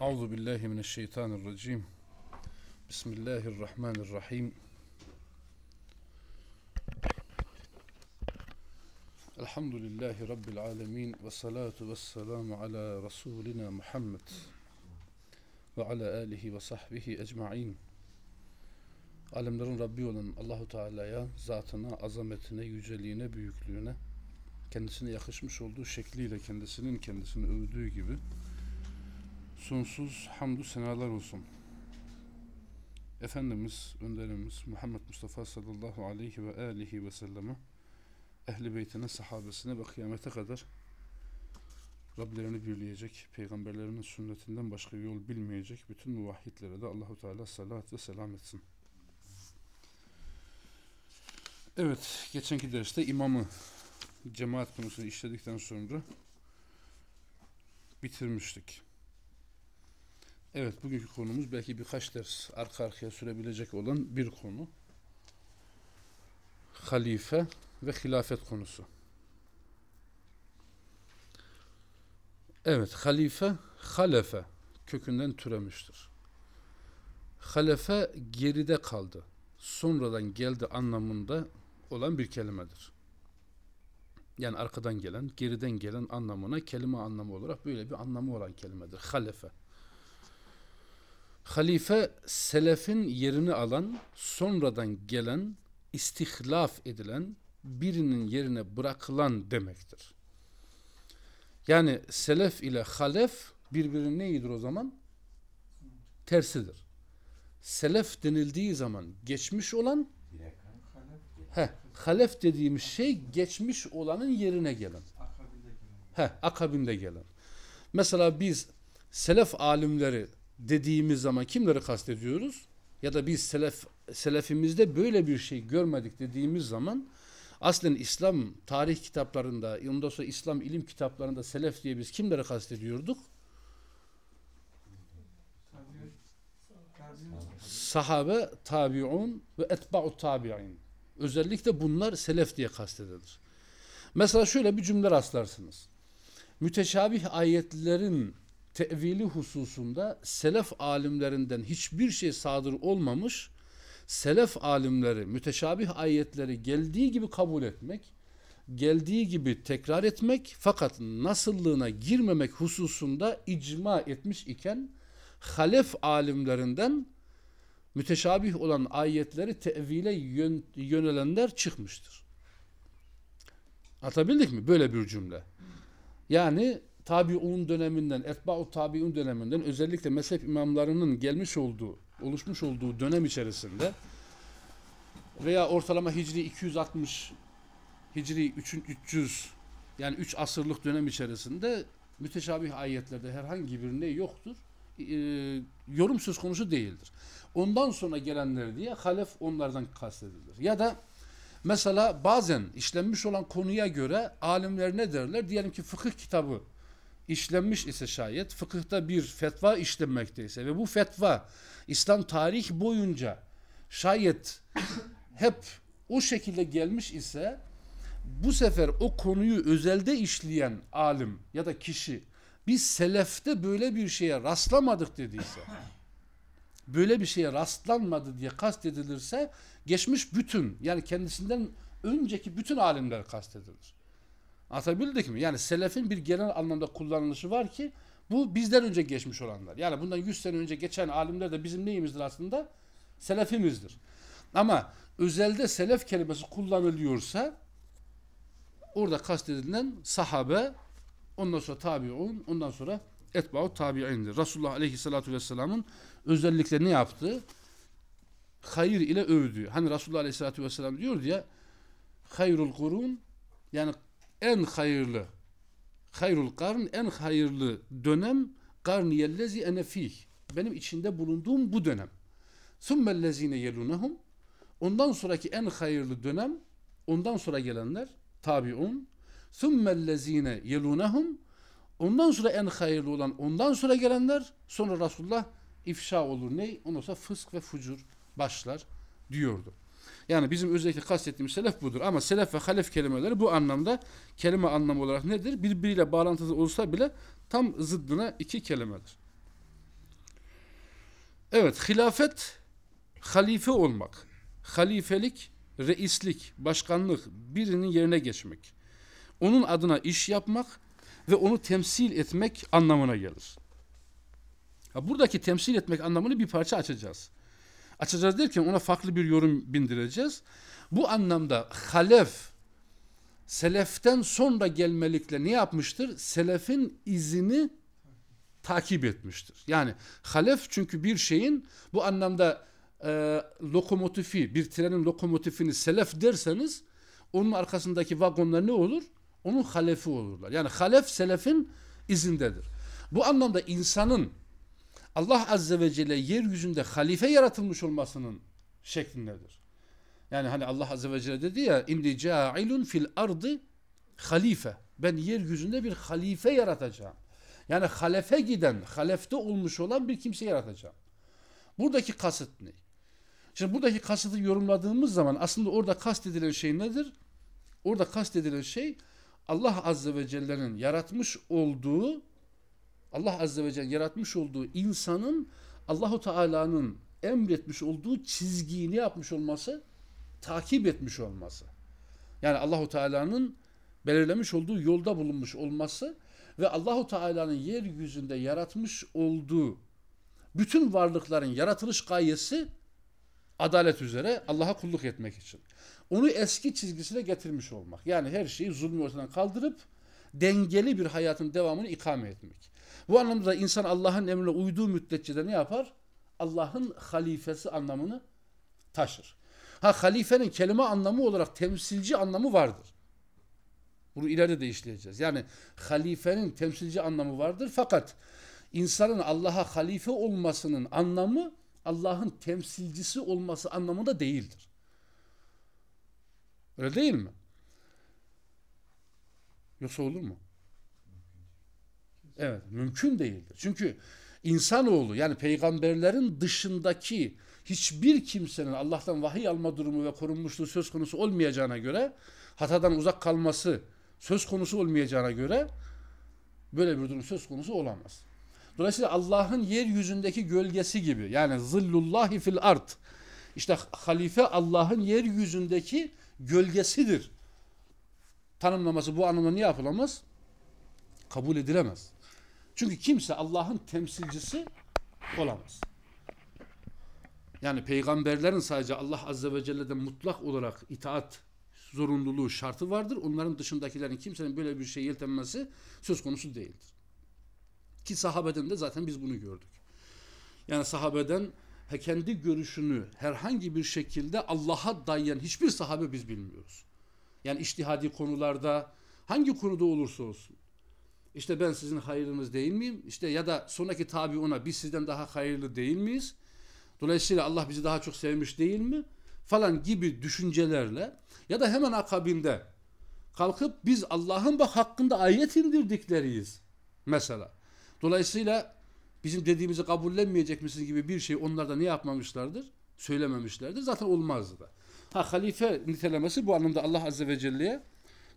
Euzu billahi mineşşeytanirracim. Bismillahirrahmanirrahim. Elhamdülillahi Rabbil alemin ve salatu ve selamu ala Resulina Muhammed ve ala alihi ve sahbihi ecma'in. Alemlerin Rabbi olan Allahu Teala'ya, zatına, azametine, yüceliğine, büyüklüğüne, kendisine yakışmış olduğu şekliyle kendisinin kendisini övdüğü gibi sonsuz hamdü senalar olsun. Efendimiz, önderimiz Muhammed Mustafa sallallahu aleyhi ve aleyhi ve selleme ehli beytine, sahabesine ve kıyamete kadar Rablerini birleyecek, peygamberlerinin sünnetinden başka yol bilmeyecek bütün muvahhidlere de Allahu Teala salat ve selam etsin. Evet, geçenki derste imamı cemaat konusunu işledikten sonra bitirmiştik. Evet, bugünkü konumuz belki birkaç ders arka arkaya sürebilecek olan bir konu. Halife ve hilafet konusu. Evet, halife, halefe kökünden türemiştir. Halefe geride kaldı, sonradan geldi anlamında olan bir kelimedir. Yani arkadan gelen, geriden gelen anlamına kelime anlamı olarak böyle bir anlamı olan kelimedir. Halefe. Halife selefin yerini alan, sonradan gelen, istihlaf edilen, birinin yerine bırakılan demektir. Yani selef ile halef birbirinin neyidir o zaman? Tersidir. Selef denildiği zaman geçmiş olan he, halef dediğimiz şey geçmiş olanın yerine gelen. He, akabinde gelen. Mesela biz selef alimleri dediğimiz zaman kimleri kastediyoruz? Ya da biz selef selefimizde böyle bir şey görmedik dediğimiz zaman aslen İslam tarih kitaplarında, ondan sonra İslam ilim kitaplarında selef diye biz kimleri kastediyorduk? Sahabe, tabi'un ve etba'u tabi'in. Özellikle bunlar selef diye kastedilir. Mesela şöyle bir cümle rastlarsınız. Müteşabih ayetlerin tevili hususunda selef alimlerinden hiçbir şey sadır olmamış, selef alimleri müteşabih ayetleri geldiği gibi kabul etmek, geldiği gibi tekrar etmek fakat nasıllığına girmemek hususunda icma etmiş iken halef alimlerinden müteşabih olan ayetleri tevile yön, yönelenler çıkmıştır. Atabildik mi? Böyle bir cümle. Yani tabiun döneminden, etba'u tabiun döneminden özellikle mezhep imamlarının gelmiş olduğu, oluşmuş olduğu dönem içerisinde veya ortalama Hicri 260 Hicri 3, 300 yani 3 asırlık dönem içerisinde müteşabih ayetlerde herhangi bir ne yoktur. E, yorum söz konusu değildir. Ondan sonra gelenler diye halef onlardan kastedilir. Ya da mesela bazen işlenmiş olan konuya göre alimler ne derler? Diyelim ki fıkıh kitabı işlenmiş ise şayet fıkıhta bir fetva işlenmekteyse ve bu fetva İslam tarih boyunca şayet hep o şekilde gelmiş ise bu sefer o konuyu özelde işleyen alim ya da kişi biz selefte böyle bir şeye rastlamadık dediyse böyle bir şeye rastlanmadı diye kastedilirse geçmiş bütün yani kendisinden önceki bütün alimler kastedilir. Anlatabildik mi? Yani selefin bir genel anlamda kullanılışı var ki bu bizden önce geçmiş olanlar. Yani bundan 100 sene önce geçen alimler de bizim neyimizdir aslında? Selefimizdir. Ama özelde selef kelimesi kullanılıyorsa orada kastedilen sahabe ondan sonra tabiun ondan sonra etba'u tabi'indir. Resulullah aleyhissalatu vesselamın özellikle ne yaptı? Hayır ile övdü. Hani Resulullah aleyhissalatu vesselam diyor ya hayrul kurun yani en hayırlı hayrul karn en hayırlı dönem karniyellezi ene fih. Benim içinde bulunduğum bu dönem. Thummellezine yelunahum ondan sonraki en hayırlı dönem ondan sonra gelenler tabiun. Thummellezine yelunahum ondan sonra en hayırlı olan ondan sonra gelenler sonra Resulullah ifşa olur. Ne? Ondan sonra fısk ve fucur başlar diyordu. Yani bizim özellikle kastettiğimiz selef budur. Ama selef ve halef kelimeleri bu anlamda kelime anlamı olarak nedir? Birbiriyle bağlantılı olsa bile tam zıddına iki kelimedir. Evet, hilafet halife olmak, halifelik, reislik, başkanlık birinin yerine geçmek. Onun adına iş yapmak ve onu temsil etmek anlamına gelir. Buradaki temsil etmek anlamını bir parça açacağız. Açacağız derken ona farklı bir yorum bindireceğiz. Bu anlamda halef, seleften sonra gelmelikle ne yapmıştır? Selefin izini takip etmiştir. Yani halef çünkü bir şeyin bu anlamda e, lokomotifi, bir trenin lokomotifini selef derseniz onun arkasındaki vagonlar ne olur? Onun halefi olurlar. Yani halef selefin izindedir. Bu anlamda insanın Allah Azze ve Celle yeryüzünde halife yaratılmış olmasının şeklindedir. Yani hani Allah Azze ve Celle dedi ya inni cailun fil ardı halife. Ben yeryüzünde bir halife yaratacağım. Yani halefe giden, halefte olmuş olan bir kimse yaratacağım. Buradaki kasıt ne? Şimdi buradaki kasıtı yorumladığımız zaman aslında orada kastedilen şey nedir? Orada kastedilen şey Allah Azze ve Celle'nin yaratmış olduğu Allah Azze ve Celle yaratmış olduğu insanın Allahu Teala'nın emretmiş olduğu çizgiyi ne yapmış olması? Takip etmiş olması. Yani Allahu Teala'nın belirlemiş olduğu yolda bulunmuş olması ve Allahu Teala'nın yeryüzünde yaratmış olduğu bütün varlıkların yaratılış gayesi adalet üzere Allah'a kulluk etmek için. Onu eski çizgisine getirmiş olmak. Yani her şeyi zulmü ortadan kaldırıp dengeli bir hayatın devamını ikame etmek. Bu anlamda insan Allah'ın emrine uyduğu müddetçe de ne yapar? Allah'ın halifesi anlamını taşır. Ha halifenin kelime anlamı olarak temsilci anlamı vardır. Bunu ileride de işleyeceğiz. Yani halifenin temsilci anlamı vardır fakat insanın Allah'a halife olmasının anlamı Allah'ın temsilcisi olması anlamında değildir. Öyle değil mi? Yoksa olur mu? Evet, mümkün değildir. Çünkü insanoğlu yani peygamberlerin dışındaki hiçbir kimsenin Allah'tan vahiy alma durumu ve korunmuşluğu söz konusu olmayacağına göre hatadan uzak kalması söz konusu olmayacağına göre böyle bir durum söz konusu olamaz. Dolayısıyla Allah'ın yeryüzündeki gölgesi gibi yani zillullahi fil art işte halife Allah'ın yeryüzündeki gölgesidir. Tanımlaması bu anlamda niye yapılamaz? Kabul edilemez. Çünkü kimse Allah'ın temsilcisi olamaz. Yani peygamberlerin sadece Allah Azze ve Celle'den mutlak olarak itaat zorunluluğu şartı vardır. Onların dışındakilerin kimsenin böyle bir şey yeltenmesi söz konusu değildir. Ki sahabeden de zaten biz bunu gördük. Yani sahabeden kendi görüşünü herhangi bir şekilde Allah'a dayayan hiçbir sahabe biz bilmiyoruz. Yani iştihadi konularda hangi konuda olursa olsun. İşte ben sizin hayırınız değil miyim? İşte ya da sonraki tabi ona biz sizden daha hayırlı değil miyiz? Dolayısıyla Allah bizi daha çok sevmiş değil mi? Falan gibi düşüncelerle ya da hemen akabinde kalkıp biz Allah'ın bak hakkında ayet indirdikleriyiz mesela. Dolayısıyla bizim dediğimizi kabullenmeyecek misiniz gibi bir şey onlar da ne yapmamışlardır? Söylememişlerdir. Zaten olmazdı da. Ha halife nitelemesi bu anlamda Allah Azze ve Celle'ye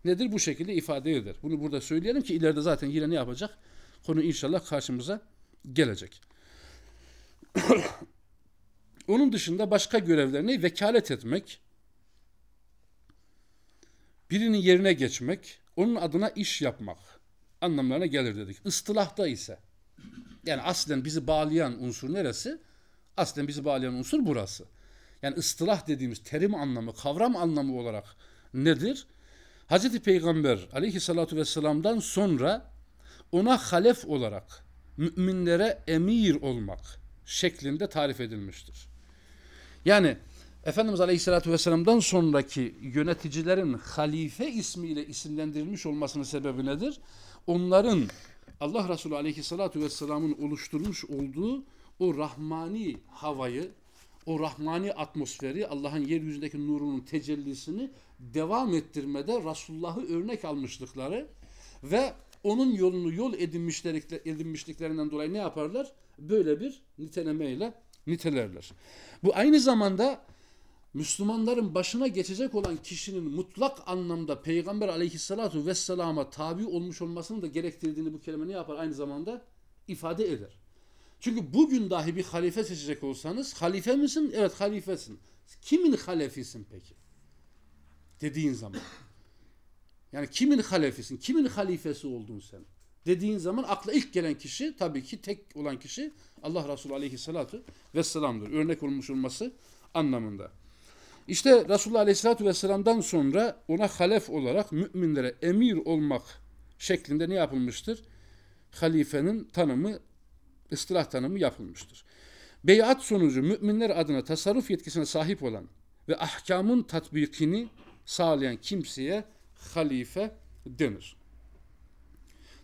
nedir? Bu şekilde ifade eder. Bunu burada söyleyelim ki ileride zaten yine ne yapacak? Konu inşallah karşımıza gelecek. Onun dışında başka görevlerine vekalet etmek, birinin yerine geçmek, onun adına iş yapmak anlamlarına gelir dedik. Istılahta ise yani aslen bizi bağlayan unsur neresi? Aslen bizi bağlayan unsur burası. Yani ıstılah dediğimiz terim anlamı, kavram anlamı olarak nedir? Hz. Peygamber aleyhissalatu vesselam'dan sonra ona halef olarak müminlere emir olmak şeklinde tarif edilmiştir. Yani Efendimiz Aleyhisselatü Vesselam'dan sonraki yöneticilerin halife ismiyle isimlendirilmiş olmasının sebebi nedir? Onların Allah Resulü Aleyhisselatü Vesselam'ın oluşturmuş olduğu o rahmani havayı, o rahmani atmosferi, Allah'ın yeryüzündeki nurunun tecellisini devam ettirmede Resulullah'ı örnek almışlıkları ve onun yolunu yol edinmişliklerinden dolayı ne yaparlar? Böyle bir nitelemeyle nitelerler. Bu aynı zamanda Müslümanların başına geçecek olan kişinin mutlak anlamda Peygamber aleyhissalatu vesselama tabi olmuş olmasını da gerektirdiğini bu kelime ne yapar? Aynı zamanda ifade eder. Çünkü bugün dahi bir halife seçecek olsanız halife misin? Evet halifesin. Kimin halefisin peki? Dediğin zaman. Yani kimin halefisin? Kimin halifesi oldun sen? Dediğin zaman akla ilk gelen kişi tabii ki tek olan kişi Allah Resulü Aleyhisselatü Vesselam'dır. Örnek olmuş olması anlamında. İşte Resulullah Aleyhisselatü Vesselam'dan sonra ona halef olarak müminlere emir olmak şeklinde ne yapılmıştır? Halifenin tanımı, ıstılah tanımı yapılmıştır. Beyat sonucu müminler adına tasarruf yetkisine sahip olan ve ahkamın tatbikini sağlayan kimseye halife denir.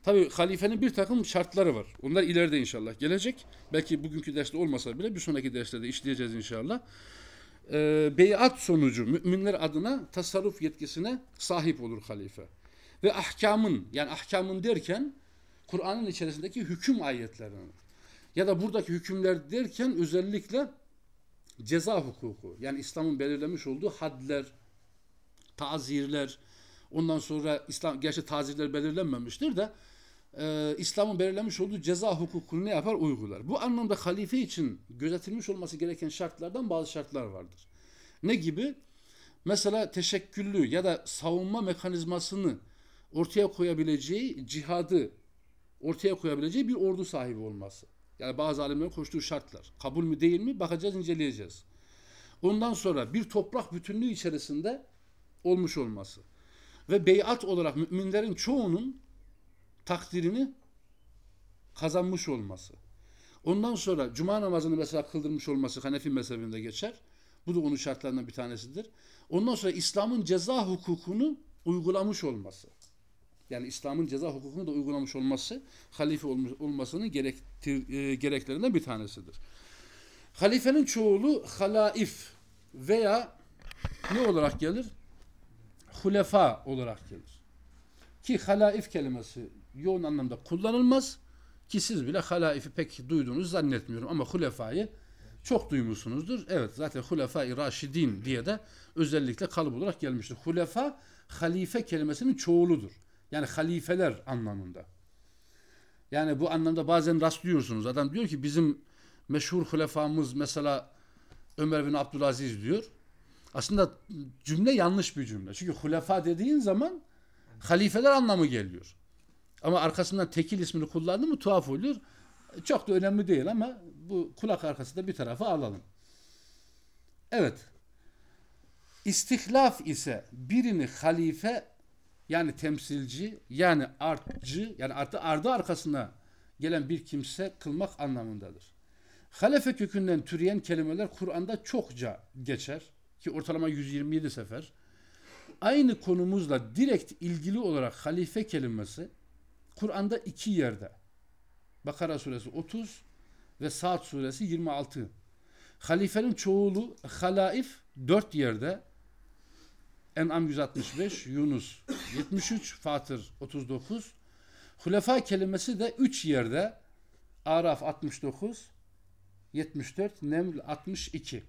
Tabi halifenin bir takım şartları var. Onlar ileride inşallah gelecek. Belki bugünkü derste olmasa bile bir sonraki derslerde işleyeceğiz inşallah. Ee, beyat sonucu müminler adına tasarruf yetkisine sahip olur halife. Ve ahkamın yani ahkamın derken Kur'an'ın içerisindeki hüküm ayetlerini ya da buradaki hükümler derken özellikle ceza hukuku yani İslam'ın belirlemiş olduğu hadler, tazirler, ondan sonra İslam gerçi tazirler belirlenmemiştir de e, İslam'ın belirlemiş olduğu ceza hukukunu ne yapar? Uygular. Bu anlamda halife için gözetilmiş olması gereken şartlardan bazı şartlar vardır. Ne gibi? Mesela teşekküllü ya da savunma mekanizmasını ortaya koyabileceği cihadı ortaya koyabileceği bir ordu sahibi olması. Yani bazı alimlerin koştuğu şartlar. Kabul mü değil mi bakacağız, inceleyeceğiz. Ondan sonra bir toprak bütünlüğü içerisinde olmuş olması. Ve beyat olarak müminlerin çoğunun takdirini kazanmış olması. Ondan sonra cuma namazını mesela kıldırmış olması Hanefi mezhebinde geçer. Bu da onun şartlarından bir tanesidir. Ondan sonra İslam'ın ceza hukukunu uygulamış olması. Yani İslam'ın ceza hukukunu da uygulamış olması halife olmasının gerektir, e, gereklerinden bir tanesidir. Halifenin çoğulu halaif veya ne olarak gelir? Hulefa olarak gelir. Ki halaif kelimesi yoğun anlamda kullanılmaz. Ki siz bile halaifi pek duyduğunuzu zannetmiyorum ama hulefayı çok duymuşsunuzdur. Evet zaten Hulefai Raşidin diye de özellikle kalıp olarak gelmiştir. Hulefa halife kelimesinin çoğuludur. Yani halifeler anlamında. Yani bu anlamda bazen rastlıyorsunuz. Adam diyor ki bizim meşhur hulefamız mesela Ömer bin Abdülaziz diyor. Aslında cümle yanlış bir cümle. Çünkü hulefa dediğin zaman halifeler anlamı geliyor. Ama arkasından tekil ismini kullandı mı tuhaf oluyor. Çok da önemli değil ama bu kulak arkası da bir tarafa alalım. Evet. İstihlaf ise birini halife yani temsilci yani artçı yani artı ardı arkasına gelen bir kimse kılmak anlamındadır. Halefe kökünden türeyen kelimeler Kur'an'da çokça geçer ki ortalama 127 sefer. Aynı konumuzla direkt ilgili olarak halife kelimesi Kur'an'da iki yerde. Bakara suresi 30 ve Saat suresi 26. Halifenin çoğulu halaif dört yerde. En'am 165, Yunus 73, Fatır 39. Hulefa kelimesi de üç yerde. Araf 69, 74, Neml 62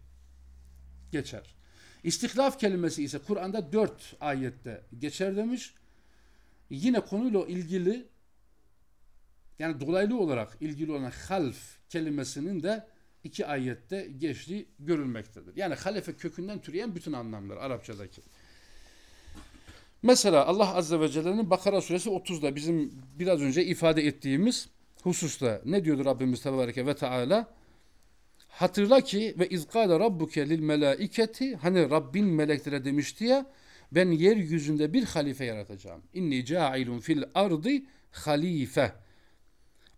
geçer. İstihlaf kelimesi ise Kur'an'da dört ayette geçer demiş. Yine konuyla ilgili yani dolaylı olarak ilgili olan half kelimesinin de iki ayette geçtiği görülmektedir. Yani halefe kökünden türeyen bütün anlamlar Arapçadaki. Mesela Allah Azze ve Celle'nin Bakara suresi 30'da bizim biraz önce ifade ettiğimiz hususta ne diyordu Rabbimiz Tebareke ve Teala? Hatırla ki ve izkâle rabbuke lil melâiketi hani Rabbin meleklere demişti ya ben yeryüzünde bir halife yaratacağım. İnni câilun fil ardı halife.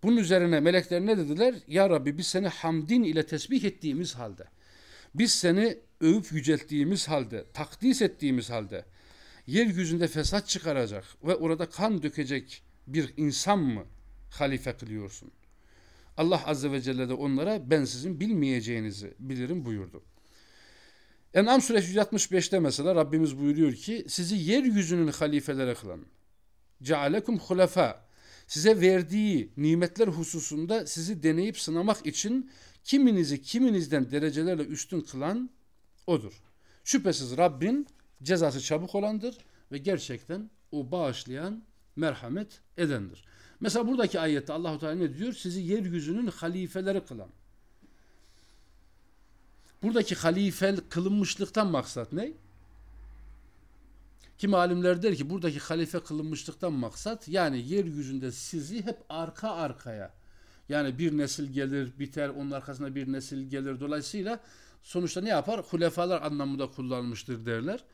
Bunun üzerine melekler ne dediler? Ya Rabbi biz seni hamdin ile tesbih ettiğimiz halde, biz seni övüp yücelttiğimiz halde, takdis ettiğimiz halde, yeryüzünde fesat çıkaracak ve orada kan dökecek bir insan mı halife kılıyorsun? Allah Azze ve Celle de onlara ben sizin bilmeyeceğinizi bilirim buyurdu. En'am suresi 165'te mesela Rabbimiz buyuruyor ki sizi yeryüzünün halifeleri kılan. Cealekum hulefa size verdiği nimetler hususunda sizi deneyip sınamak için kiminizi kiminizden derecelerle üstün kılan odur. Şüphesiz Rabbin cezası çabuk olandır ve gerçekten o bağışlayan merhamet edendir. Mesela buradaki ayette Allahu Teala ne diyor? Sizi yeryüzünün halifeleri kılan. Buradaki halife kılınmışlıktan maksat ne? Kim alimler der ki buradaki halife kılınmışlıktan maksat yani yeryüzünde sizi hep arka arkaya yani bir nesil gelir biter onun arkasında bir nesil gelir dolayısıyla sonuçta ne yapar? Hulefalar anlamında kullanmıştır derler.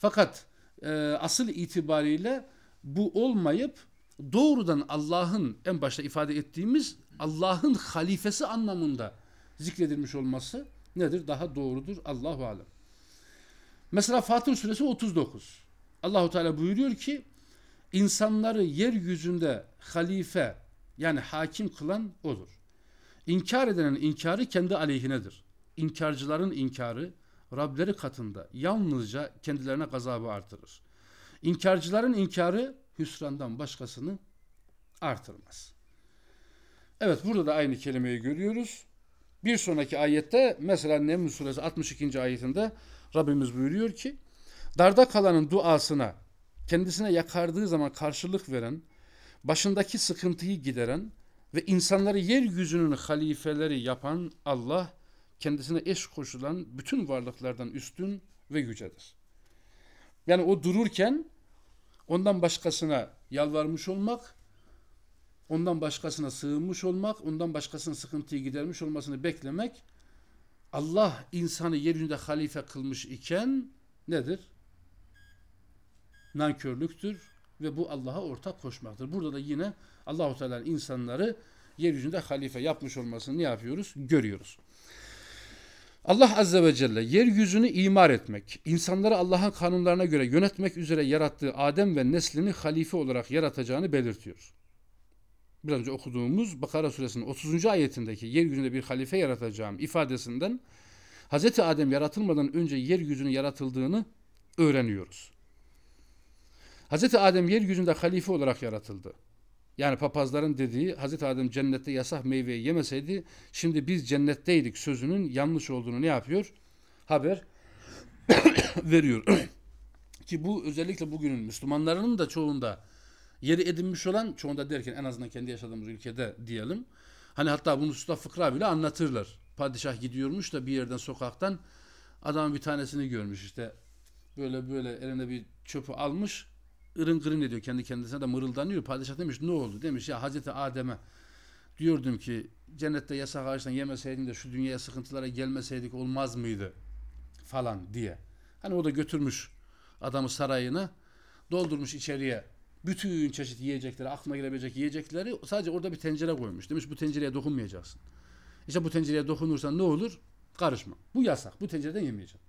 Fakat e, asıl itibariyle bu olmayıp doğrudan Allah'ın en başta ifade ettiğimiz Allah'ın halifesi anlamında zikredilmiş olması nedir? Daha doğrudur. Allahu alem. Mesela Fatır suresi 39. Allahu Teala buyuruyor ki insanları yeryüzünde halife yani hakim kılan odur. İnkar edenin inkarı kendi aleyhinedir. İnkarcıların inkarı Rableri katında yalnızca kendilerine gazabı artırır. İnkarcıların inkarı hüsrandan başkasını artırmaz. Evet burada da aynı kelimeyi görüyoruz. Bir sonraki ayette mesela Neml suresi 62. ayetinde Rabbimiz buyuruyor ki darda kalanın duasına kendisine yakardığı zaman karşılık veren, başındaki sıkıntıyı gideren ve insanları yeryüzünün halifeleri yapan Allah kendisine eş koşulan bütün varlıklardan üstün ve yücedir. Yani o dururken ondan başkasına yalvarmış olmak, ondan başkasına sığınmış olmak, ondan başkasının sıkıntıyı gidermiş olmasını beklemek, Allah insanı yeryüzünde halife kılmış iken nedir? Nankörlüktür ve bu Allah'a ortak koşmaktır. Burada da yine Allahu Teala'nın insanları yeryüzünde halife yapmış olmasını ne yapıyoruz? Görüyoruz. Allah Azze ve Celle yeryüzünü imar etmek, insanları Allah'ın kanunlarına göre yönetmek üzere yarattığı Adem ve neslini halife olarak yaratacağını belirtiyor. Biraz önce okuduğumuz Bakara suresinin 30. ayetindeki yeryüzünde bir halife yaratacağım ifadesinden Hz. Adem yaratılmadan önce yeryüzünün yaratıldığını öğreniyoruz. Hz. Adem yeryüzünde halife olarak yaratıldı. Yani papazların dediği Hazreti Adem cennette yasak meyveyi yemeseydi şimdi biz cennetteydik sözünün yanlış olduğunu ne yapıyor? Haber veriyor. Ki bu özellikle bugünün Müslümanlarının da çoğunda yeri edinmiş olan çoğunda derken en azından kendi yaşadığımız ülkede diyelim. Hani hatta bunu usta fıkra bile anlatırlar. Padişah gidiyormuş da bir yerden sokaktan adamın bir tanesini görmüş işte böyle böyle eline bir çöpü almış ırın kırın ediyor kendi kendisine de mırıldanıyor. Padişah demiş ne oldu? Demiş ya Hazreti Adem'e diyordum ki cennette yasak ağaçtan yemeseydin de şu dünyaya sıkıntılara gelmeseydik olmaz mıydı? Falan diye. Hani o da götürmüş adamı sarayına doldurmuş içeriye bütün çeşit yiyecekleri, aklına gelebilecek yiyecekleri sadece orada bir tencere koymuş. Demiş bu tencereye dokunmayacaksın. İşte bu tencereye dokunursan ne olur? Karışma. Bu yasak. Bu tencereden yemeyeceksin.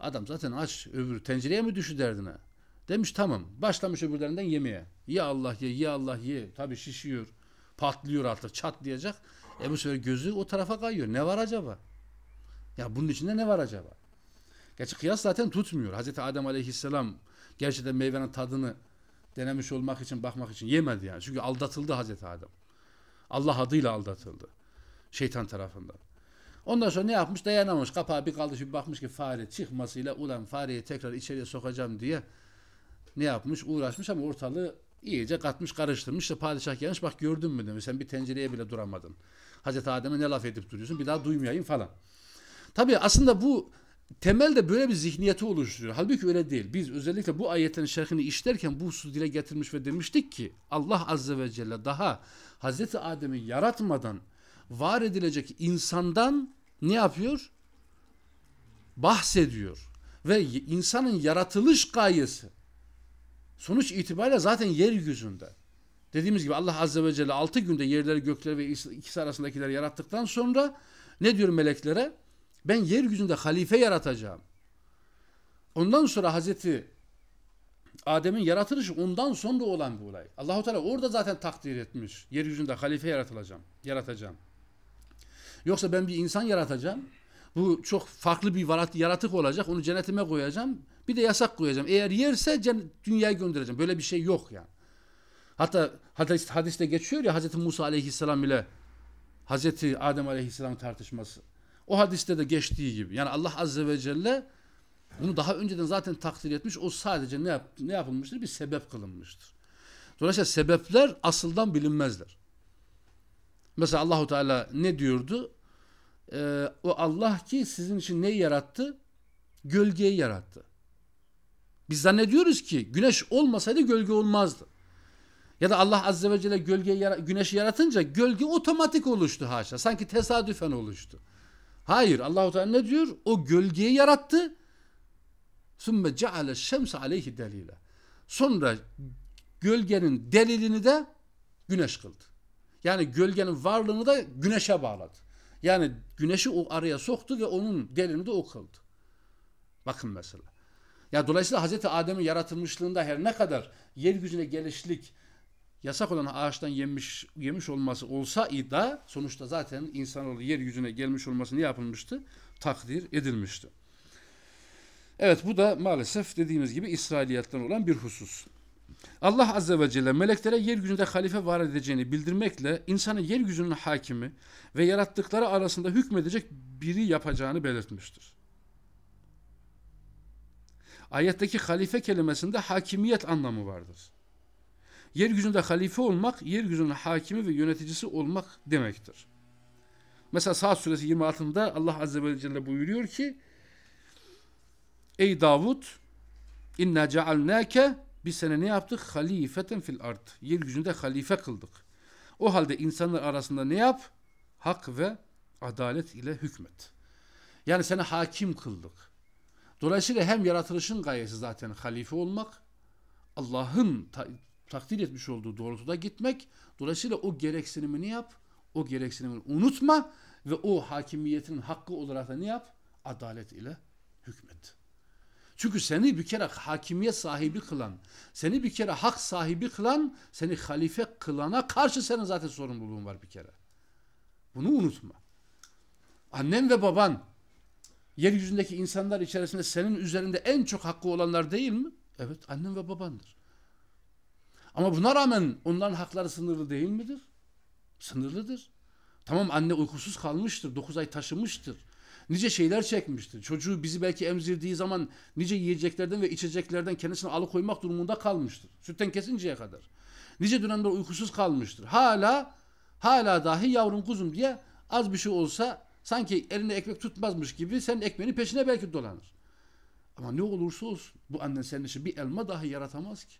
Adam zaten aç öbür tencereye mi düşü derdine? Demiş tamam. Başlamış öbürlerinden yemeye. Ya Allah ye, ya Allah ye. Tabi şişiyor. Patlıyor artık. Çatlayacak. E bu sefer gözü o tarafa kayıyor. Ne var acaba? Ya bunun içinde ne var acaba? Gerçi kıyas zaten tutmuyor. Hazreti Adem aleyhisselam gerçekten meyvenin tadını denemiş olmak için, bakmak için yemedi yani. Çünkü aldatıldı Hazreti Adem. Allah adıyla aldatıldı. Şeytan tarafından. Ondan sonra ne yapmış? Dayanamamış. Kapağı bir kaldı bir bakmış ki fare çıkmasıyla ulan fareyi tekrar içeriye sokacağım diye ne yapmış? Uğraşmış ama ortalığı iyice katmış karıştırmış. İşte padişah gelmiş bak gördün mü demiş. Sen bir tencereye bile duramadın. Hazreti Adem'e ne laf edip duruyorsun bir daha duymayayım falan. Tabi aslında bu temelde böyle bir zihniyeti oluşturuyor. Halbuki öyle değil. Biz özellikle bu ayetlerin şerhini işlerken bu husus dile getirmiş ve demiştik ki Allah Azze ve Celle daha Hazreti Adem'i yaratmadan var edilecek insandan ne yapıyor? Bahsediyor. Ve insanın yaratılış gayesi sonuç itibariyle zaten yeryüzünde. Dediğimiz gibi Allah Azze ve Celle altı günde yerleri gökleri ve ikisi arasındakileri yarattıktan sonra ne diyor meleklere? Ben yeryüzünde halife yaratacağım. Ondan sonra Hazreti Adem'in yaratılışı ondan sonra olan bir olay. Allahu Teala orada zaten takdir etmiş. Yeryüzünde halife yaratılacağım, yaratacağım. Yoksa ben bir insan yaratacağım. Bu çok farklı bir yaratık olacak. Onu cennetime koyacağım. Bir de yasak koyacağım. Eğer yerse dünyaya göndereceğim. Böyle bir şey yok yani. Hatta hadis, hadiste geçiyor ya Hazreti Musa aleyhisselam ile Hazreti Adem aleyhisselam tartışması. O hadiste de geçtiği gibi. Yani Allah azze ve celle bunu daha önceden zaten takdir etmiş. O sadece ne, yap, ne yapılmıştır? Bir sebep kılınmıştır. Dolayısıyla sebepler asıldan bilinmezler. Mesela Allahu Teala ne diyordu? Ee, o Allah ki sizin için neyi yarattı? Gölgeyi yarattı. Biz zannediyoruz ki güneş olmasaydı gölge olmazdı. Ya da Allah Azze ve Celle gölgeyi güneşi yaratınca gölge otomatik oluştu haşa. Sanki tesadüfen oluştu. Hayır Allahu Teala ne diyor? O gölgeyi yarattı. Sümme ceale şemse aleyhi delile. Sonra gölgenin delilini de güneş kıldı. Yani gölgenin varlığını da güneşe bağladı. Yani güneşi o araya soktu ve onun delilini de o kıldı. Bakın mesela. Ya dolayısıyla Hazreti Adem'in yaratılmışlığında her ne kadar yeryüzüne gelişlik yasak olan ağaçtan yemiş yemiş olması olsa da sonuçta zaten insanoğlu yeryüzüne gelmiş olması ne yapılmıştı? Takdir edilmişti. Evet bu da maalesef dediğimiz gibi İsrailiyattan olan bir husus. Allah Azze ve Celle meleklere yeryüzünde halife var edeceğini bildirmekle insanı yeryüzünün hakimi ve yarattıkları arasında hükmedecek biri yapacağını belirtmiştir. Ayetteki halife kelimesinde hakimiyet anlamı vardır. Yeryüzünde halife olmak, yeryüzünün hakimi ve yöneticisi olmak demektir. Mesela Saat suresi 26'ında Allah Azze ve Celle buyuruyor ki Ey Davud inna cealnâke biz sana ne yaptık? Halifeten fil ard. Yeryüzünde halife kıldık. O halde insanlar arasında ne yap? Hak ve adalet ile hükmet. Yani seni hakim kıldık. Dolayısıyla hem yaratılışın gayesi zaten halife olmak, Allah'ın ta takdir etmiş olduğu doğrultuda gitmek. Dolayısıyla o gereksinimi ne yap? O gereksinimi unutma ve o hakimiyetin hakkı olarak da ne yap? Adalet ile hükmet. Çünkü seni bir kere hakimiyet sahibi kılan, seni bir kere hak sahibi kılan, seni halife kılana karşı senin zaten sorumluluğun var bir kere. Bunu unutma. Annen ve baban yeryüzündeki insanlar içerisinde senin üzerinde en çok hakkı olanlar değil mi? Evet annen ve babandır. Ama buna rağmen onların hakları sınırlı değil midir? Sınırlıdır. Tamam anne uykusuz kalmıştır, dokuz ay taşımıştır nice şeyler çekmiştir. Çocuğu bizi belki emzirdiği zaman nice yiyeceklerden ve içeceklerden kendisini alıkoymak durumunda kalmıştır. Sütten kesinceye kadar. Nice dönemler uykusuz kalmıştır. Hala hala dahi yavrum kuzum diye az bir şey olsa sanki elinde ekmek tutmazmış gibi senin ekmeğinin peşine belki dolanır. Ama ne olursa olsun bu annen senin için bir elma dahi yaratamaz ki.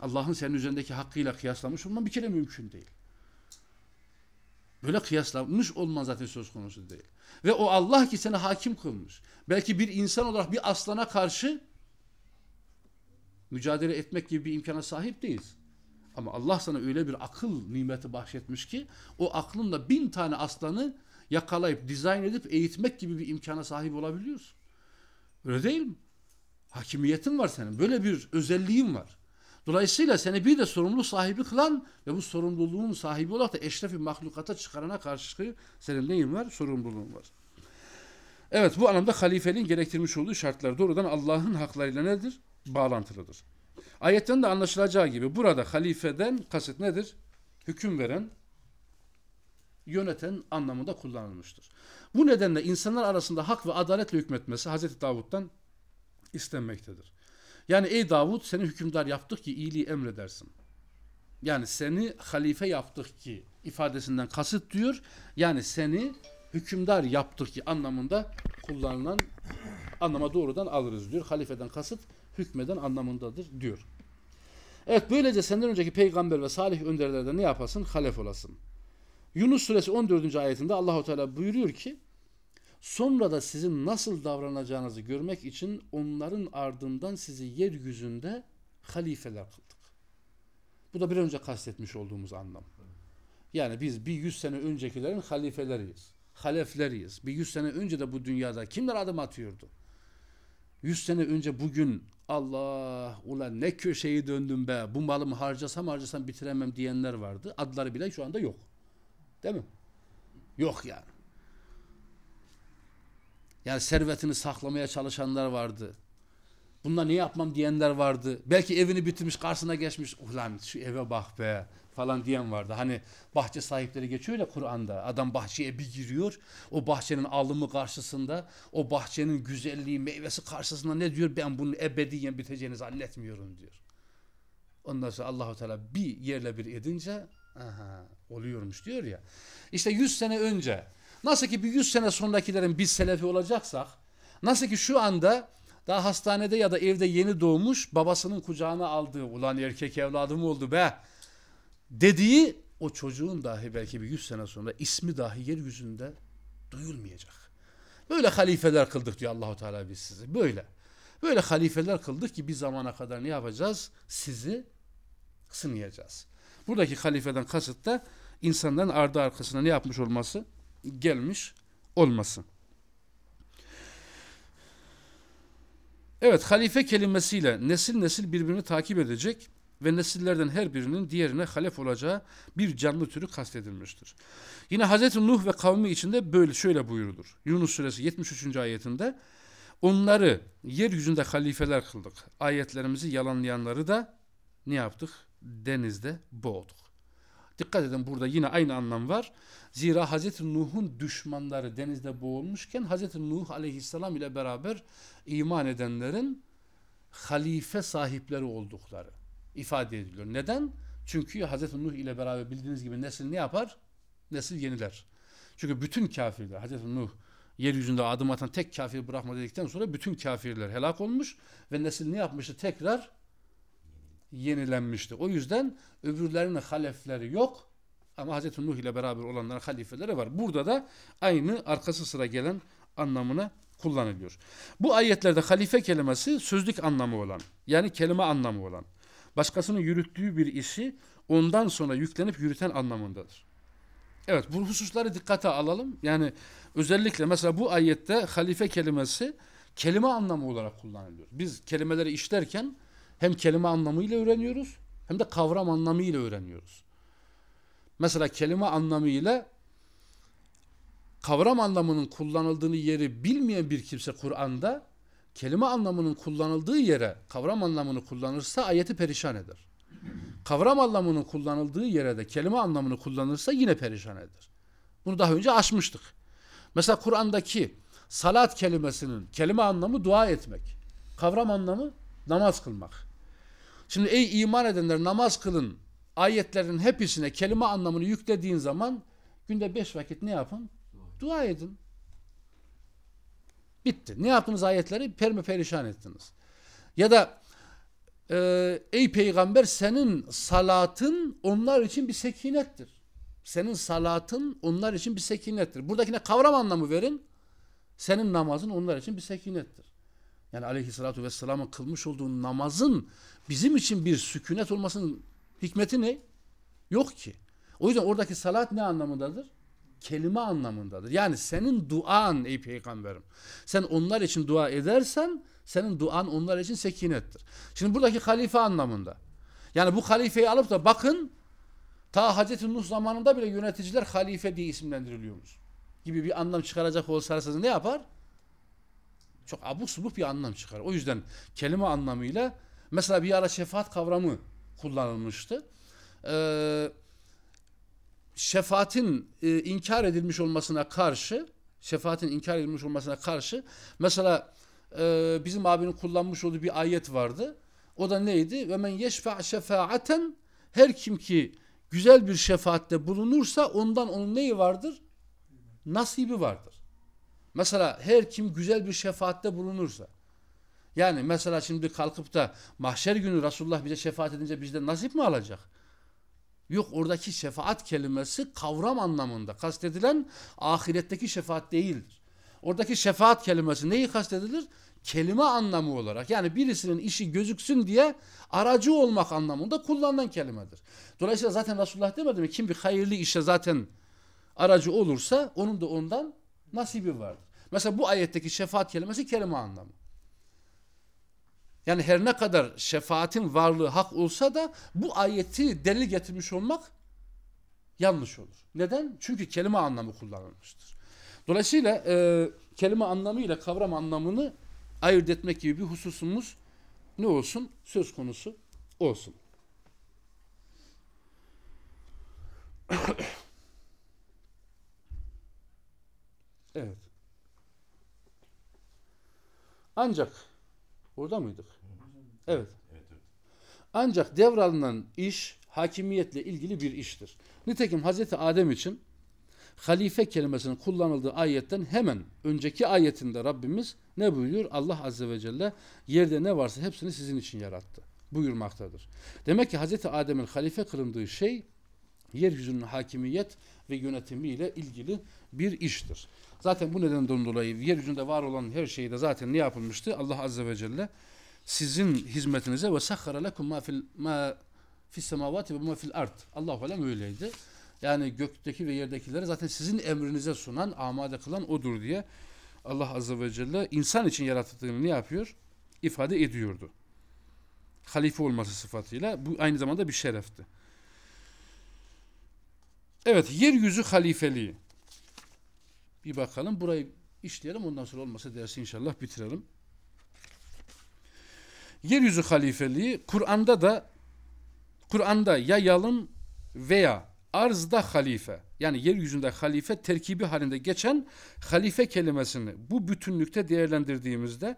Allah'ın senin üzerindeki hakkıyla kıyaslamış olman bir kere mümkün değil. Böyle kıyaslanmış olman zaten söz konusu değil. Ve o Allah ki seni hakim kılmış. Belki bir insan olarak bir aslana karşı mücadele etmek gibi bir imkana sahip değiliz. Ama Allah sana öyle bir akıl nimeti bahşetmiş ki o aklınla bin tane aslanı yakalayıp, dizayn edip eğitmek gibi bir imkana sahip olabiliyorsun. Öyle değil mi? Hakimiyetin var senin. Böyle bir özelliğin var. Dolayısıyla seni bir de sorumluluk sahibi kılan ve bu sorumluluğun sahibi olarak da eşrefi mahlukata çıkarana karşı senin neyin var? Sorumluluğun var. Evet bu anlamda halifeliğin gerektirmiş olduğu şartlar doğrudan Allah'ın haklarıyla nedir? Bağlantılıdır. Ayetten de anlaşılacağı gibi burada halifeden kasıt nedir? Hüküm veren, yöneten anlamında kullanılmıştır. Bu nedenle insanlar arasında hak ve adaletle hükmetmesi Hazreti Davud'dan istenmektedir. Yani ey Davud seni hükümdar yaptık ki iyiliği emredersin. Yani seni halife yaptık ki ifadesinden kasıt diyor. Yani seni hükümdar yaptık ki anlamında kullanılan anlama doğrudan alırız diyor. Halifeden kasıt hükmeden anlamındadır diyor. Evet böylece senden önceki peygamber ve salih önderlerden ne yapasın? Halef olasın. Yunus suresi 14. ayetinde Allahu Teala buyuruyor ki Sonra da sizin nasıl davranacağınızı görmek için onların ardından sizi yeryüzünde halifeler kıldık. Bu da bir önce kastetmiş olduğumuz anlam. Yani biz bir yüz sene öncekilerin halifeleriyiz. Halefleriyiz. Bir yüz sene önce de bu dünyada kimler adım atıyordu? Yüz sene önce bugün Allah ulan ne köşeyi döndüm be bu malımı harcasam harcasam bitiremem diyenler vardı. Adları bile şu anda yok. Değil mi? Yok yani. Yani servetini saklamaya çalışanlar vardı. Bunlar ne yapmam diyenler vardı. Belki evini bitirmiş karşısına geçmiş. Ulan şu eve bak be falan diyen vardı. Hani bahçe sahipleri geçiyor ya Kur'an'da. Adam bahçeye bir giriyor. O bahçenin alımı karşısında, o bahçenin güzelliği, meyvesi karşısında ne diyor? Ben bunu ebediyen biteceğini zannetmiyorum diyor. Ondan sonra Allahu Teala bir yerle bir edince aha oluyormuş diyor ya. İşte 100 sene önce nasıl ki bir 100 sene sonrakilerin biz selefi olacaksak nasıl ki şu anda daha hastanede ya da evde yeni doğmuş babasının kucağına aldığı ulan erkek evladım oldu be dediği o çocuğun dahi belki bir 100 sene sonra ismi dahi yeryüzünde duyulmayacak. Böyle halifeler kıldık diyor Allahu Teala biz sizi. Böyle. Böyle halifeler kıldık ki bir zamana kadar ne yapacağız? Sizi sınayacağız. Buradaki halifeden kasıt da insanların ardı arkasına ne yapmış olması? Gelmiş olması. Evet halife kelimesiyle nesil nesil birbirini takip edecek ve nesillerden her birinin diğerine halef olacağı bir canlı türü kastedilmiştir. Yine Hz. Nuh ve kavmi içinde böyle şöyle buyurulur. Yunus suresi 73. ayetinde onları yeryüzünde halifeler kıldık. Ayetlerimizi yalanlayanları da ne yaptık? Denizde boğduk. Dikkat edin burada yine aynı anlam var. Zira Hz. Nuh'un düşmanları denizde boğulmuşken Hz. Nuh aleyhisselam ile beraber iman edenlerin halife sahipleri oldukları ifade ediliyor. Neden? Çünkü Hz. Nuh ile beraber bildiğiniz gibi nesil ne yapar? Nesil yeniler. Çünkü bütün kafirler Hz. Nuh yeryüzünde adım atan tek kafir bırakma dedikten sonra bütün kafirler helak olmuş ve nesil ne yapmıştı? Tekrar yenilenmişti. O yüzden öbürlerinin halefleri yok ama Hz. Nuh ile beraber olanların halifeleri var. Burada da aynı arkası sıra gelen anlamına kullanılıyor. Bu ayetlerde halife kelimesi sözlük anlamı olan yani kelime anlamı olan başkasının yürüttüğü bir işi ondan sonra yüklenip yürüten anlamındadır. Evet bu hususları dikkate alalım. Yani özellikle mesela bu ayette halife kelimesi kelime anlamı olarak kullanılıyor. Biz kelimeleri işlerken hem kelime anlamıyla öğreniyoruz hem de kavram anlamıyla öğreniyoruz. Mesela kelime anlamıyla kavram anlamının kullanıldığını yeri bilmeyen bir kimse Kur'an'da kelime anlamının kullanıldığı yere kavram anlamını kullanırsa ayeti perişan eder. Kavram anlamının kullanıldığı yere de kelime anlamını kullanırsa yine perişan eder. Bunu daha önce aşmıştık. Mesela Kur'an'daki salat kelimesinin kelime anlamı dua etmek. Kavram anlamı namaz kılmak. Şimdi ey iman edenler namaz kılın ayetlerin hepsine kelime anlamını yüklediğin zaman günde beş vakit ne yapın? Dua edin. Bitti. Ne yaptınız ayetleri? Perme perişan ettiniz. Ya da e, ey peygamber senin salatın onlar için bir sekinettir. Senin salatın onlar için bir sekinettir. Buradakine kavram anlamı verin. Senin namazın onlar için bir sekinettir. Yani aleyhissalatü vesselamın kılmış olduğu namazın bizim için bir sükunet olmasının hikmeti ne? Yok ki. O yüzden oradaki salat ne anlamındadır? kelime anlamındadır. Yani senin duan ey peygamberim. Sen onlar için dua edersen senin duan onlar için sekinettir. Şimdi buradaki halife anlamında. Yani bu halifeyi alıp da bakın ta Hazreti Nuh zamanında bile yöneticiler halife diye isimlendiriliyormuş. Gibi bir anlam çıkaracak olsanız ne yapar? Çok abuk subuk bir anlam çıkar. O yüzden kelime anlamıyla mesela bir ara şefaat kavramı kullanılmıştı. Eee şefaatin e, inkar edilmiş olmasına karşı şefaatin inkar edilmiş olmasına karşı mesela e, bizim abinin kullanmış olduğu bir ayet vardı. O da neydi? Ve men yeşfa şefaaten her kim ki güzel bir şefaatte bulunursa ondan onun neyi vardır? Nasibi vardır. Mesela her kim güzel bir şefaatte bulunursa yani mesela şimdi kalkıp da mahşer günü Resulullah bize şefaat edince bizden nasip mi alacak? Yok oradaki şefaat kelimesi kavram anlamında kastedilen ahiretteki şefaat değildir. Oradaki şefaat kelimesi neyi kastedilir? Kelime anlamı olarak yani birisinin işi gözüksün diye aracı olmak anlamında kullanılan kelimedir. Dolayısıyla zaten Resulullah demedi mi? Kim bir hayırlı işe zaten aracı olursa onun da ondan nasibi vardır. Mesela bu ayetteki şefaat kelimesi kelime anlamı. Yani her ne kadar şefaatin varlığı hak olsa da bu ayeti delil getirmiş olmak yanlış olur. Neden? Çünkü kelime anlamı kullanılmıştır. Dolayısıyla e, kelime anlamı ile kavram anlamını ayırt etmek gibi bir hususumuz ne olsun? Söz konusu olsun. Evet. Ancak orada mıydık? Evet. Ancak devralınan iş hakimiyetle ilgili bir iştir. Nitekim Hazreti Adem için halife kelimesinin kullanıldığı ayetten hemen önceki ayetinde Rabbimiz ne buyuruyor? Allah Azze ve Celle yerde ne varsa hepsini sizin için yarattı buyurmaktadır. Demek ki Hazreti Adem'in halife kılındığı şey yeryüzünün hakimiyet ve yönetimiyle ilgili bir iştir. Zaten bu nedenden dolayı yeryüzünde var olan her şeyde zaten ne yapılmıştı? Allah Azze ve Celle sizin hizmetinize ve sahhara lekum ma fil ma fis semavati ve ma fil ard. Allahu alem öyleydi. Yani gökteki ve yerdekileri zaten sizin emrinize sunan, amade kılan odur diye Allah Azze ve Celle insan için yaratıldığını ne yapıyor? ifade ediyordu. Halife olması sıfatıyla bu aynı zamanda bir şerefti. Evet, yeryüzü halifeliği. Bir bakalım burayı işleyelim ondan sonra olmasa dersi inşallah bitirelim. Yeryüzü halifeliği Kur'an'da da Kur'an'da ya yalın veya arzda halife yani yeryüzünde halife terkibi halinde geçen halife kelimesini bu bütünlükte değerlendirdiğimizde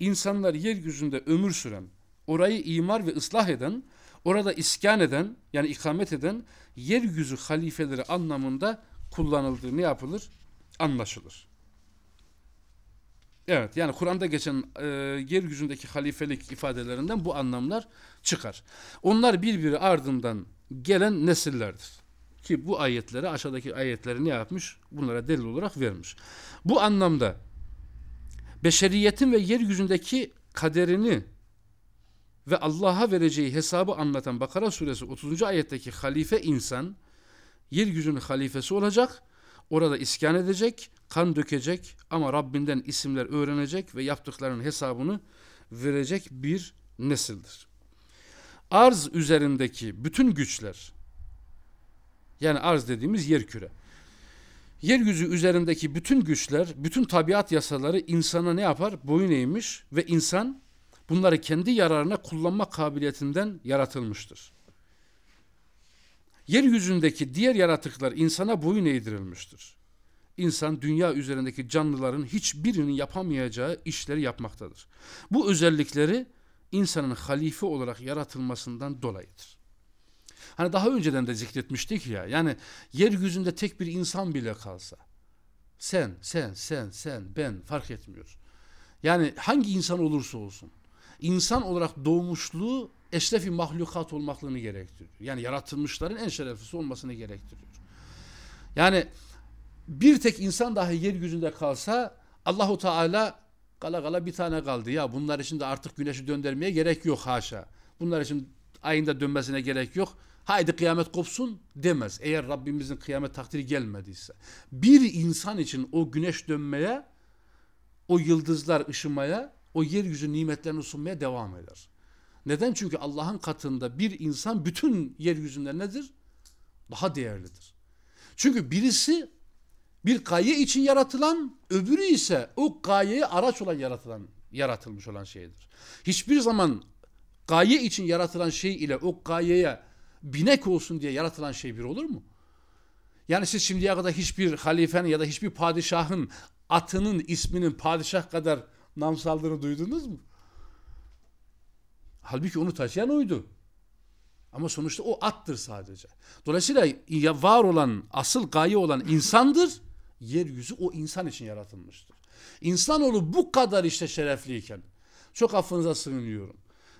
insanlar yeryüzünde ömür süren, orayı imar ve ıslah eden, orada iskan eden yani ikamet eden yeryüzü halifeleri anlamında kullanıldığı ne yapılır? Anlaşılır. Evet yani Kur'an'da geçen e, yeryüzündeki halifelik ifadelerinden bu anlamlar çıkar. Onlar birbiri ardından gelen nesillerdir. Ki bu ayetleri aşağıdaki ayetleri ne yapmış? Bunlara delil olarak vermiş. Bu anlamda beşeriyetin ve yeryüzündeki kaderini ve Allah'a vereceği hesabı anlatan Bakara suresi 30. ayetteki halife insan yeryüzünün halifesi olacak. Orada iskan edecek, kan dökecek ama Rabbinden isimler öğrenecek ve yaptıklarının hesabını verecek bir nesildir. Arz üzerindeki bütün güçler yani arz dediğimiz yer küre. Yeryüzü üzerindeki bütün güçler, bütün tabiat yasaları insana ne yapar? Boyun eğmiş ve insan bunları kendi yararına kullanma kabiliyetinden yaratılmıştır. Yeryüzündeki diğer yaratıklar insana boyun eğdirilmiştir. İnsan dünya üzerindeki canlıların hiçbirinin yapamayacağı işleri yapmaktadır. Bu özellikleri insanın halife olarak yaratılmasından dolayıdır. Hani daha önceden de zikretmiştik ya yani yeryüzünde tek bir insan bile kalsa sen, sen, sen, sen, ben fark etmiyor. Yani hangi insan olursa olsun insan olarak doğmuşluğu eşrefi mahlukat olmaklığını gerektiriyor. Yani yaratılmışların en şereflisi olmasını gerektiriyor. Yani bir tek insan dahi yeryüzünde kalsa Allahu Teala kala kala bir tane kaldı ya bunlar için de artık güneşi döndürmeye gerek yok haşa. Bunlar için ayında dönmesine gerek yok. Haydi kıyamet kopsun demez. Eğer Rabbimizin kıyamet takdiri gelmediyse. Bir insan için o güneş dönmeye, o yıldızlar ışımaya, o yeryüzü nimetlerini sunmaya devam eder. Neden? Çünkü Allah'ın katında bir insan bütün yeryüzünde nedir? Daha değerlidir. Çünkü birisi bir gaye için yaratılan, öbürü ise o gayeye araç olan yaratılan, yaratılmış olan şeydir. Hiçbir zaman gaye için yaratılan şey ile o gayeye binek olsun diye yaratılan şey bir olur mu? Yani siz şimdiye kadar hiçbir halifenin ya da hiçbir padişahın atının isminin padişah kadar namsaldığını duydunuz mu? Halbuki onu taşıyan oydu. Ama sonuçta o attır sadece. Dolayısıyla ya var olan, asıl gaye olan insandır. Yeryüzü o insan için yaratılmıştır. İnsanoğlu bu kadar işte şerefliyken, çok affınıza sığınıyorum.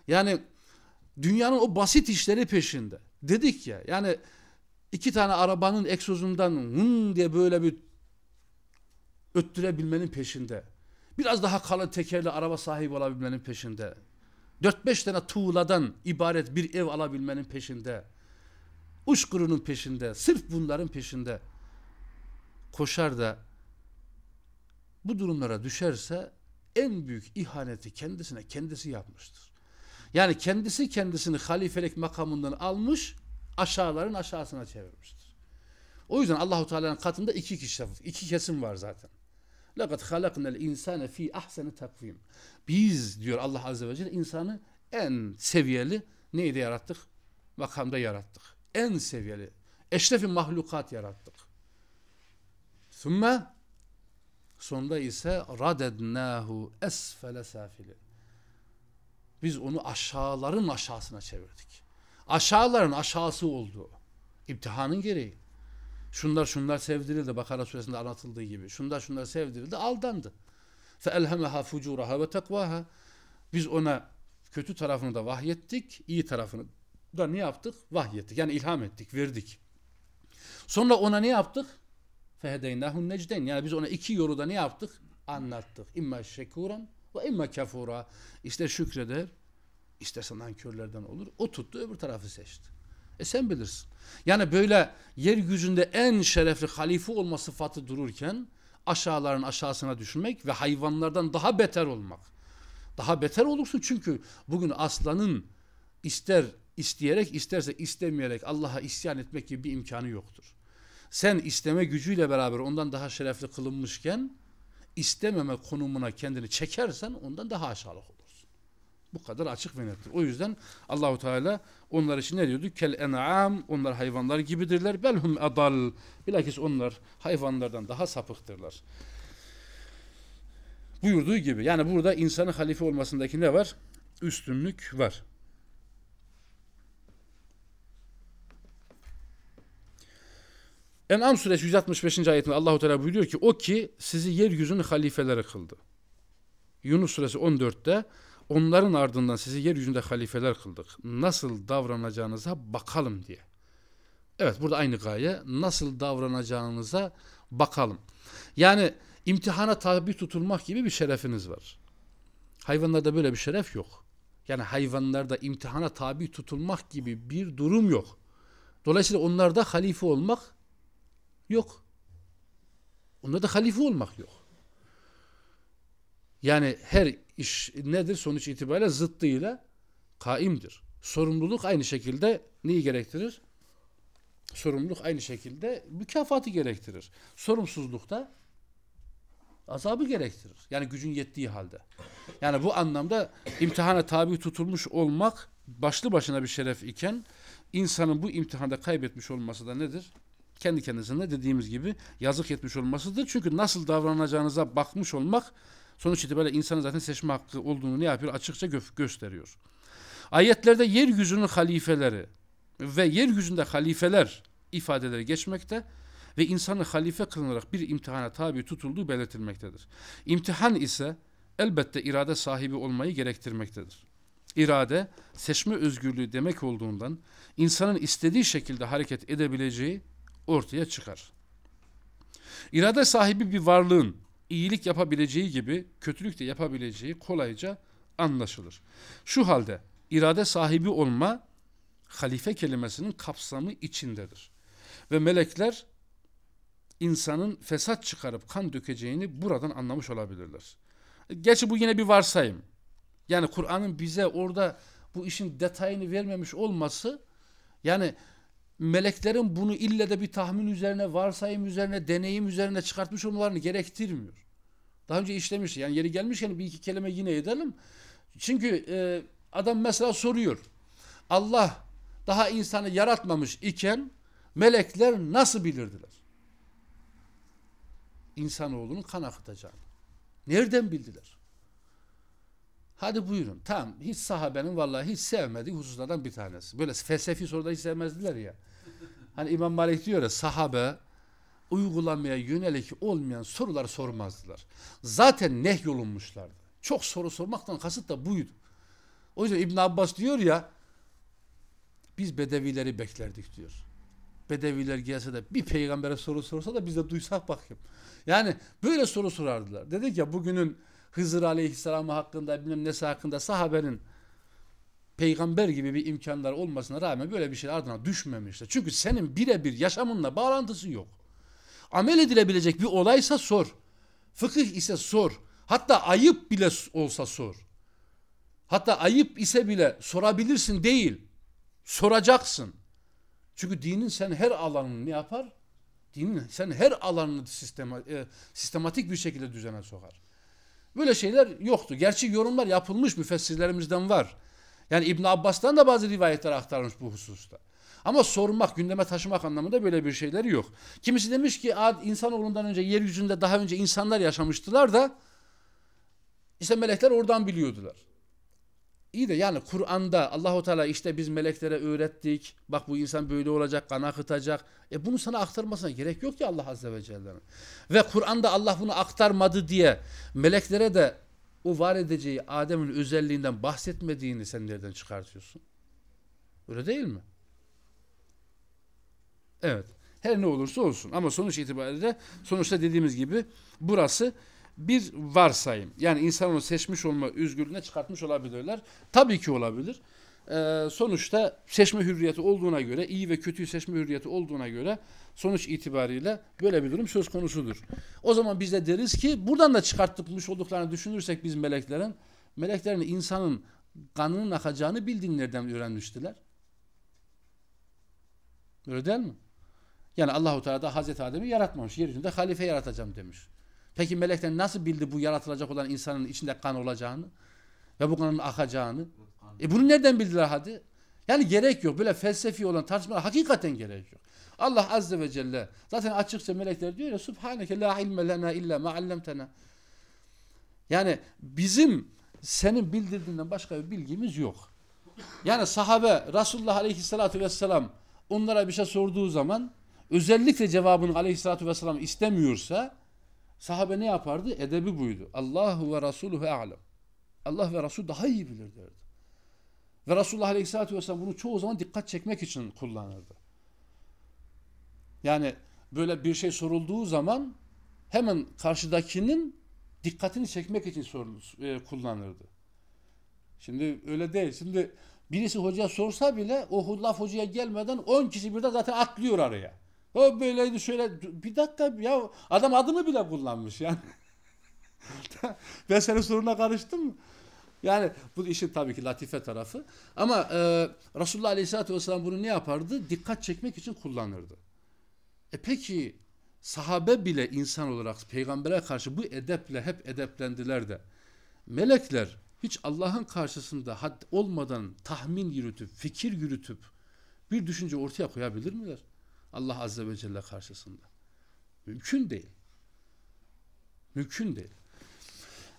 Yani dünyanın o basit işleri peşinde. Dedik ya yani iki tane arabanın egzozundan hın diye böyle bir öttürebilmenin peşinde. Biraz daha kalın tekerli araba sahibi olabilmenin peşinde. 4-5 tane tuğladan ibaret bir ev alabilmenin peşinde. Uşkurunun peşinde. Sırf bunların peşinde. Koşar da bu durumlara düşerse en büyük ihaneti kendisine kendisi yapmıştır. Yani kendisi kendisini halifelik makamından almış, aşağıların aşağısına çevirmiştir. O yüzden Allahu Teala'nın katında iki kişi, iki kesim var zaten. لَقَدْ خَلَقْنَا الْاِنْسَانَ ف۪ي اَحْسَنِ takvim. Biz diyor Allah Azze ve Celle insanı en seviyeli neydi yarattık? Makamda yarattık. En seviyeli. Eşrefi mahlukat yarattık. Sümme sonunda ise radednahu esfele safilin. Biz onu aşağıların aşağısına çevirdik. Aşağıların aşağısı oldu. İmtihanın gereği. Şunlar şunlar sevdirildi Bakara suresinde anlatıldığı gibi. Şunlar şunlar sevdirildi aldandı. فَاَلْهَمَهَا فُجُورَهَا وَتَقْوَاهَا Biz ona kötü tarafını da vahyettik, iyi tarafını da ne yaptık? Vahyettik. Yani ilham ettik, verdik. Sonra ona ne yaptık? فَهَدَيْنَاهُ necden. Yani biz ona iki yolu da ne yaptık? Anlattık. İmma şekuran ve imma kafura. İster şükreder, isterse nankörlerden olur. O tuttu, öbür tarafı seçti. E sen bilirsin. Yani böyle yeryüzünde en şerefli halife olma sıfatı dururken aşağıların aşağısına düşmek ve hayvanlardan daha beter olmak. Daha beter olursun çünkü bugün aslanın ister isteyerek isterse istemeyerek Allah'a isyan etmek gibi bir imkanı yoktur. Sen isteme gücüyle beraber ondan daha şerefli kılınmışken istememe konumuna kendini çekersen ondan daha aşağılık olursun. Bu kadar açık ve nettir. O yüzden Allahu Teala onlar için ne diyordu? Kel en'am onlar hayvanlar gibidirler. Belhum adal. Bilakis onlar hayvanlardan daha sapıktırlar. Buyurduğu gibi. Yani burada insanın halife olmasındaki ne var? Üstünlük var. En'am suresi 165. ayetinde Allahu Teala buyuruyor ki o ki sizi yeryüzünün halifeleri kıldı. Yunus suresi 14'te onların ardından sizi yeryüzünde halifeler kıldık. Nasıl davranacağınıza bakalım diye. Evet burada aynı gaye. Nasıl davranacağınıza bakalım. Yani imtihana tabi tutulmak gibi bir şerefiniz var. Hayvanlarda böyle bir şeref yok. Yani hayvanlarda imtihana tabi tutulmak gibi bir durum yok. Dolayısıyla onlarda halife olmak yok. Onlarda halife olmak yok. Yani her iş nedir? Sonuç itibariyle zıttıyla kaimdir. Sorumluluk aynı şekilde neyi gerektirir? Sorumluluk aynı şekilde mükafatı gerektirir. Sorumsuzluk da azabı gerektirir. Yani gücün yettiği halde. Yani bu anlamda imtihana tabi tutulmuş olmak başlı başına bir şeref iken insanın bu imtihanda kaybetmiş olması da nedir? Kendi kendisine dediğimiz gibi yazık etmiş olmasıdır. Çünkü nasıl davranacağınıza bakmış olmak sonuç itibariyle insanın zaten seçme hakkı olduğunu ne yapıyor? Açıkça gö gösteriyor. Ayetlerde yeryüzünün halifeleri ve yeryüzünde halifeler ifadeleri geçmekte ve insanın halife kılınarak bir imtihana tabi tutulduğu belirtilmektedir. İmtihan ise elbette irade sahibi olmayı gerektirmektedir. İrade, seçme özgürlüğü demek olduğundan insanın istediği şekilde hareket edebileceği ortaya çıkar. İrade sahibi bir varlığın iyilik yapabileceği gibi kötülük de yapabileceği kolayca anlaşılır. Şu halde irade sahibi olma halife kelimesinin kapsamı içindedir. Ve melekler insanın fesat çıkarıp kan dökeceğini buradan anlamış olabilirler. Gerçi bu yine bir varsayım. Yani Kur'an'ın bize orada bu işin detayını vermemiş olması yani meleklerin bunu ille de bir tahmin üzerine, varsayım üzerine, deneyim üzerine çıkartmış olmalarını gerektirmiyor. Daha önce işlemiş. Yani yeri gelmişken bir iki kelime yine edelim. Çünkü e, adam mesela soruyor. Allah daha insanı yaratmamış iken melekler nasıl bilirdiler? İnsanoğlunun kan akıtacağını. Nereden bildiler? Hadi buyurun. Tamam. Hiç sahabenin vallahi hiç sevmediği hususlardan bir tanesi. Böyle felsefi soruda hiç sevmezdiler ya. Hani İmam Malik diyor ya sahabe uygulamaya yönelik olmayan sorular sormazdılar. Zaten nehyolunmuşlardı. Çok soru sormaktan kasıt da buydu. O yüzden İbn Abbas diyor ya biz bedevileri beklerdik diyor. Bedeviler gelse de bir peygambere soru sorsa da biz de duysak bakayım. Yani böyle soru sorardılar. Dedik ya bugünün Hızır Aleyhisselam hakkında bilmem nesi hakkında sahabenin peygamber gibi bir imkanlar olmasına rağmen böyle bir şey ardına düşmemişler. Çünkü senin birebir yaşamınla bağlantısı yok. Amel edilebilecek bir olaysa sor. Fıkıh ise sor. Hatta ayıp bile olsa sor. Hatta ayıp ise bile sorabilirsin değil. Soracaksın. Çünkü dinin sen her alanını ne yapar? Dinin sen her alanını sistema, e, sistematik bir şekilde düzene sokar. Böyle şeyler yoktu. Gerçi yorumlar yapılmış müfessirlerimizden var. Yani İbn Abbas'tan da bazı rivayetler aktarılmış bu hususta. Ama sormak, gündeme taşımak anlamında böyle bir şeyleri yok. Kimisi demiş ki insanoğlundan önce yeryüzünde daha önce insanlar yaşamıştılar da işte melekler oradan biliyordular. İyi de yani Kur'an'da Allahu Teala işte biz meleklere öğrettik. Bak bu insan böyle olacak, kan akıtacak. E bunu sana aktarmasına gerek yok ki Allah Azze ve Celle'nin. Ve Kur'an'da Allah bunu aktarmadı diye meleklere de o var edeceği Adem'in özelliğinden bahsetmediğini sen nereden çıkartıyorsun? Öyle değil mi? Evet. Her ne olursa olsun ama sonuç itibariyle sonuçta dediğimiz gibi burası bir varsayım. Yani insan onu seçmiş olma özgürlüğüne çıkartmış olabilirler. Tabii ki olabilir. Ee, sonuçta seçme hürriyeti olduğuna göre, iyi ve kötüyü seçme hürriyeti olduğuna göre sonuç itibariyle böyle bir durum söz konusudur. O zaman biz de deriz ki buradan da çıkartmış olduklarını düşünürsek biz meleklerin, meleklerin insanın kanının akacağını bildiğinlerden öğrenmiştiler. Öyle değil mi? Yani Allahu Teala da Hazreti Adem'i yaratmamış. Yeryüzünde halife yaratacağım demiş. Peki melekler nasıl bildi bu yaratılacak olan insanın içinde kan olacağını ve bu kanın akacağını? E bunu nereden bildiler hadi? Yani gerek yok. Böyle felsefi olan tartışmalar hakikaten gerek yok. Allah Azze ve Celle zaten açıkça melekler diyor ya Subhaneke la ilme lena illa ma allamtena. Yani bizim senin bildirdiğinden başka bir bilgimiz yok. Yani sahabe Resulullah Aleyhisselatü Vesselam onlara bir şey sorduğu zaman özellikle cevabını Aleyhisselatü Vesselam istemiyorsa sahabe ne yapardı? Edebi buydu. Allahu ve Resuluhu a'lem. Allah ve Resul daha iyi bilir derdi. Ve Resulullah Aleyhisselatü Vesselam bunu çoğu zaman dikkat çekmek için kullanırdı. Yani böyle bir şey sorulduğu zaman hemen karşıdakinin dikkatini çekmek için e, kullanırdı. Şimdi öyle değil. Şimdi birisi hocaya sorsa bile o laf hocaya gelmeden 10 kişi birden zaten atlıyor araya. O böyleydi şöyle bir dakika ya adam adını bile kullanmış yani. ben senin soruna karıştım mı? Yani bu işin tabii ki latife tarafı. Ama e, Resulullah Aleyhisselatü Vesselam bunu ne yapardı? Dikkat çekmek için kullanırdı. E peki sahabe bile insan olarak peygambere karşı bu edeple hep edeplendiler de melekler hiç Allah'ın karşısında had olmadan tahmin yürütüp, fikir yürütüp bir düşünce ortaya koyabilir miler? Allah Azze ve Celle karşısında. Mümkün değil. Mümkün değil.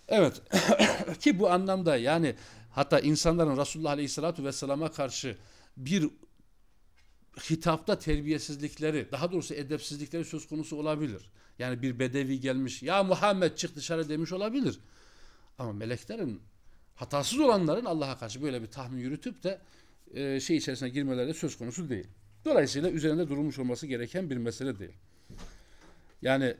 Evet. Ki bu anlamda yani hatta insanların Resulullah Aleyhisselatü Vesselam'a karşı bir hitapta terbiyesizlikleri, daha doğrusu edepsizlikleri söz konusu olabilir. Yani bir bedevi gelmiş, ya Muhammed çık dışarı demiş olabilir. Ama meleklerin, hatasız olanların Allah'a karşı böyle bir tahmin yürütüp de e, şey içerisine girmeleri de söz konusu değil. Dolayısıyla üzerinde durulmuş olması gereken bir mesele değil. Yani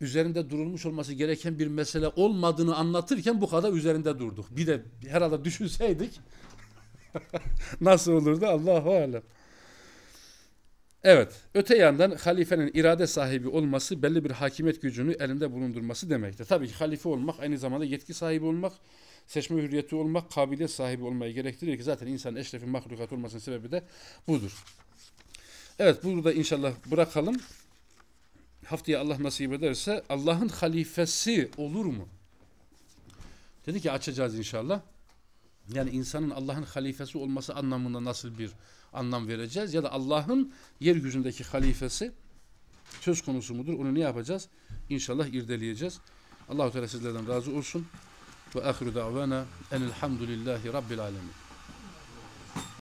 üzerinde durulmuş olması gereken bir mesele olmadığını anlatırken bu kadar üzerinde durduk. Bir de herhalde düşünseydik nasıl olurdu Allahu alem. Evet, öte yandan halifenin irade sahibi olması belli bir hakimiyet gücünü elinde bulundurması demektir. Tabii ki halife olmak aynı zamanda yetki sahibi olmak, seçme hürriyeti olmak, kabiliyet sahibi olmayı gerektirir ki zaten insanın eşrefi mahlukat olmasının sebebi de budur. Evet, burada inşallah bırakalım. Haftaya Allah nasip ederse Allah'ın halifesi olur mu? Dedi ki açacağız inşallah. Yani insanın Allah'ın halifesi olması anlamında nasıl bir anlam vereceğiz ya da Allah'ın yeryüzündeki halifesi söz konusu mudur? Onu ne yapacağız? İnşallah irdeleyeceğiz. Allahu Teala sizlerden razı olsun. Ve ahiru davana enelhamdülillahi rabbil alemin.